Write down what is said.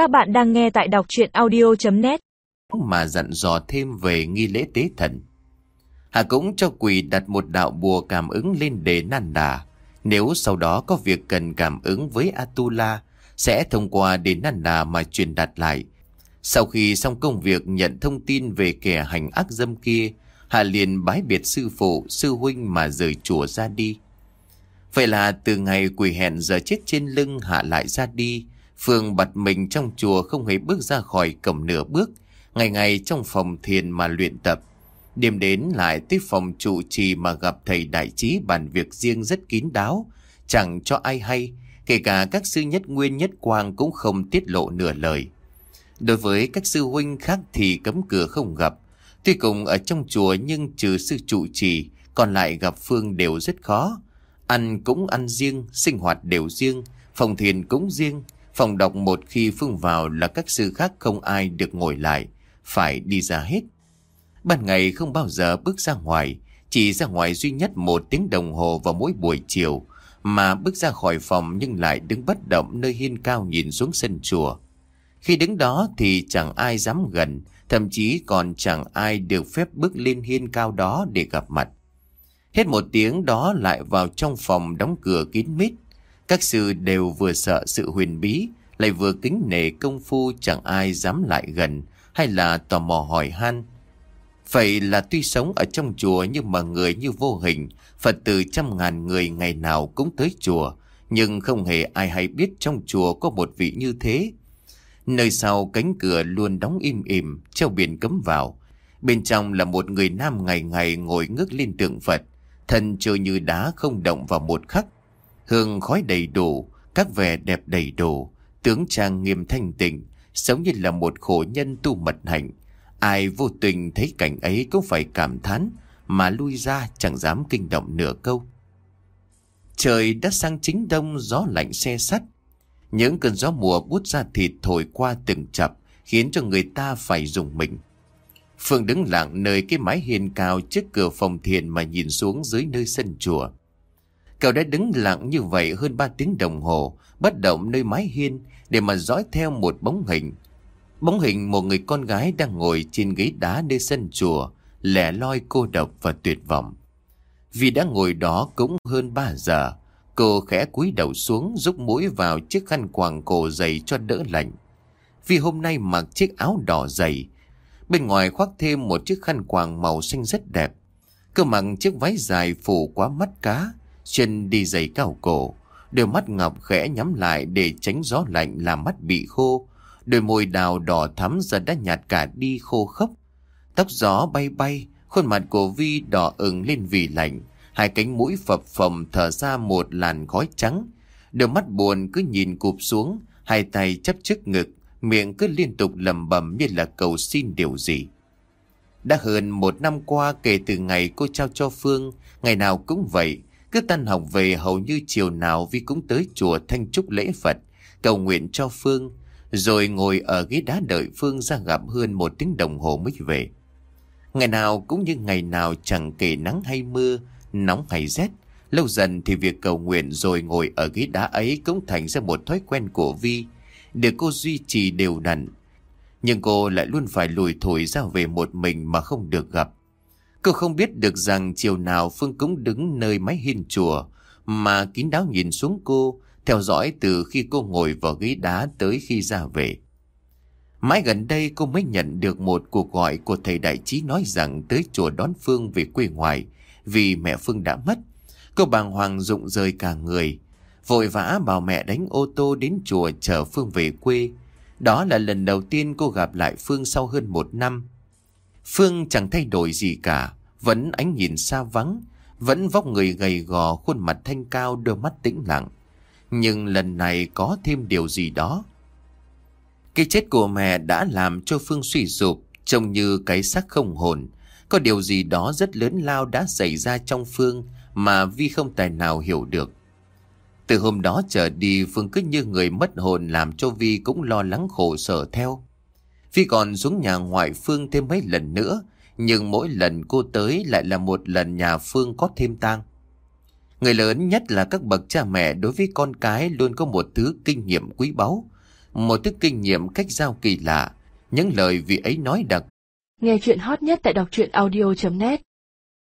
Các bạn đang nghe tại đọc chuyện audio.net Mà dặn dò thêm về nghi lễ tế thần. Hà cũng cho quỳ đặt một đạo bùa cảm ứng lên đề nan đà. Nếu sau đó có việc cần cảm ứng với Atula, sẽ thông qua đề nan đà mà truyền đạt lại. Sau khi xong công việc nhận thông tin về kẻ hành ác dâm kia, Hà liền bái biệt sư phụ, sư huynh mà rời chùa ra đi. Vậy là từ ngày quỷ hẹn giờ chết trên lưng Hạ lại ra đi, Phương bật mình trong chùa không hề bước ra khỏi cổng nửa bước, ngày ngày trong phòng thiền mà luyện tập. Đêm đến lại tới phòng trụ trì mà gặp thầy đại trí bàn việc riêng rất kín đáo, chẳng cho ai hay, kể cả các sư nhất nguyên nhất quang cũng không tiết lộ nửa lời. Đối với các sư huynh khác thì cấm cửa không gặp, tuy cùng ở trong chùa nhưng trừ sư trụ trì, còn lại gặp Phương đều rất khó. Ăn cũng ăn riêng, sinh hoạt đều riêng, phòng thiền cũng riêng, Phòng đọc một khi Phương vào là các sư khác không ai được ngồi lại, phải đi ra hết. Ban ngày không bao giờ bước ra ngoài, chỉ ra ngoài duy nhất một tiếng đồng hồ vào mỗi buổi chiều, mà bước ra khỏi phòng nhưng lại đứng bất động nơi hiên cao nhìn xuống sân chùa. Khi đứng đó thì chẳng ai dám gần, thậm chí còn chẳng ai được phép bước lên hiên cao đó để gặp mặt. Hết một tiếng đó lại vào trong phòng đóng cửa kín mít, các sư đều vừa sợ sự huyền bí, lại vừa kính nể công phu chẳng ai dám lại gần hay là tò mò hỏi han. Vậy là tuy sống ở trong chùa nhưng mà người như vô hình, Phật tử trăm ngàn người ngày nào cũng tới chùa, nhưng không hề ai hay biết trong chùa có một vị như thế. Nơi sau cánh cửa luôn đóng im ỉm, treo biển cấm vào. Bên trong là một người nam ngày ngày ngồi ngước lên tượng Phật, thân trơ như đá không động vào một khắc. Hương khói đầy đủ, các vẻ đẹp đầy đủ, tướng trang nghiêm thanh tịnh, sống như là một khổ nhân tu mật hạnh. Ai vô tình thấy cảnh ấy cũng phải cảm thán, mà lui ra chẳng dám kinh động nửa câu. Trời đã sang chính đông, gió lạnh xe sắt. Những cơn gió mùa bút ra thịt thổi qua từng chập, khiến cho người ta phải dùng mình. Phương đứng lặng nơi cái mái hiên cao trước cửa phòng thiền mà nhìn xuống dưới nơi sân chùa. Cậu đã đứng lặng như vậy hơn 3 tiếng đồng hồ, bất động nơi mái hiên để mà dõi theo một bóng hình. Bóng hình một người con gái đang ngồi trên ghế đá nơi sân chùa, lẻ loi cô độc và tuyệt vọng. Vì đã ngồi đó cũng hơn 3 giờ, cô khẽ cúi đầu xuống rút mũi vào chiếc khăn quàng cổ dày cho đỡ lạnh. Vì hôm nay mặc chiếc áo đỏ dày, bên ngoài khoác thêm một chiếc khăn quàng màu xanh rất đẹp. Cơ mặc chiếc váy dài phủ quá mắt cá, chân đi giày cao cổ, đôi mắt ngọc khẽ nhắm lại để tránh gió lạnh làm mắt bị khô, đôi môi đào đỏ thắm giờ đã nhạt cả đi khô khốc. Tóc gió bay bay, khuôn mặt của Vi đỏ ửng lên vì lạnh, hai cánh mũi phập phồng thở ra một làn khói trắng. Đôi mắt buồn cứ nhìn cụp xuống, hai tay chấp trước ngực, miệng cứ liên tục lầm bầm như là cầu xin điều gì. Đã hơn một năm qua kể từ ngày cô trao cho Phương, ngày nào cũng vậy, cứ tan học về hầu như chiều nào Vi cũng tới chùa thanh trúc lễ Phật, cầu nguyện cho Phương, rồi ngồi ở ghế đá đợi Phương ra gặp hơn một tiếng đồng hồ mới về. Ngày nào cũng như ngày nào chẳng kể nắng hay mưa, nóng hay rét. Lâu dần thì việc cầu nguyện rồi ngồi ở ghế đá ấy cũng thành ra một thói quen của Vi, để cô duy trì đều đặn. Nhưng cô lại luôn phải lùi thổi ra về một mình mà không được gặp. Cô không biết được rằng chiều nào Phương cũng đứng nơi mái hiên chùa mà kín đáo nhìn xuống cô, theo dõi từ khi cô ngồi vào ghế đá tới khi ra về. Mãi gần đây cô mới nhận được một cuộc gọi của thầy đại trí nói rằng tới chùa đón Phương về quê ngoài vì mẹ Phương đã mất. Cô bàng hoàng rụng rời cả người, vội vã bảo mẹ đánh ô tô đến chùa chờ Phương về quê. Đó là lần đầu tiên cô gặp lại Phương sau hơn một năm. Phương chẳng thay đổi gì cả, vẫn ánh nhìn xa vắng, vẫn vóc người gầy gò, khuôn mặt thanh cao, đôi mắt tĩnh lặng. Nhưng lần này có thêm điều gì đó. Cái chết của mẹ đã làm cho Phương suy sụp, trông như cái xác không hồn. Có điều gì đó rất lớn lao đã xảy ra trong Phương mà Vi không tài nào hiểu được. Từ hôm đó trở đi Phương cứ như người mất hồn làm cho Vi cũng lo lắng khổ sở theo. Vi còn xuống nhà ngoại Phương thêm mấy lần nữa, nhưng mỗi lần cô tới lại là một lần nhà Phương có thêm tang. Người lớn nhất là các bậc cha mẹ đối với con cái luôn có một thứ kinh nghiệm quý báu. một thứ kinh nghiệm cách giao kỳ lạ, những lời vị ấy nói đặc. Nghe chuyện hot nhất tại đọc truyện audio.net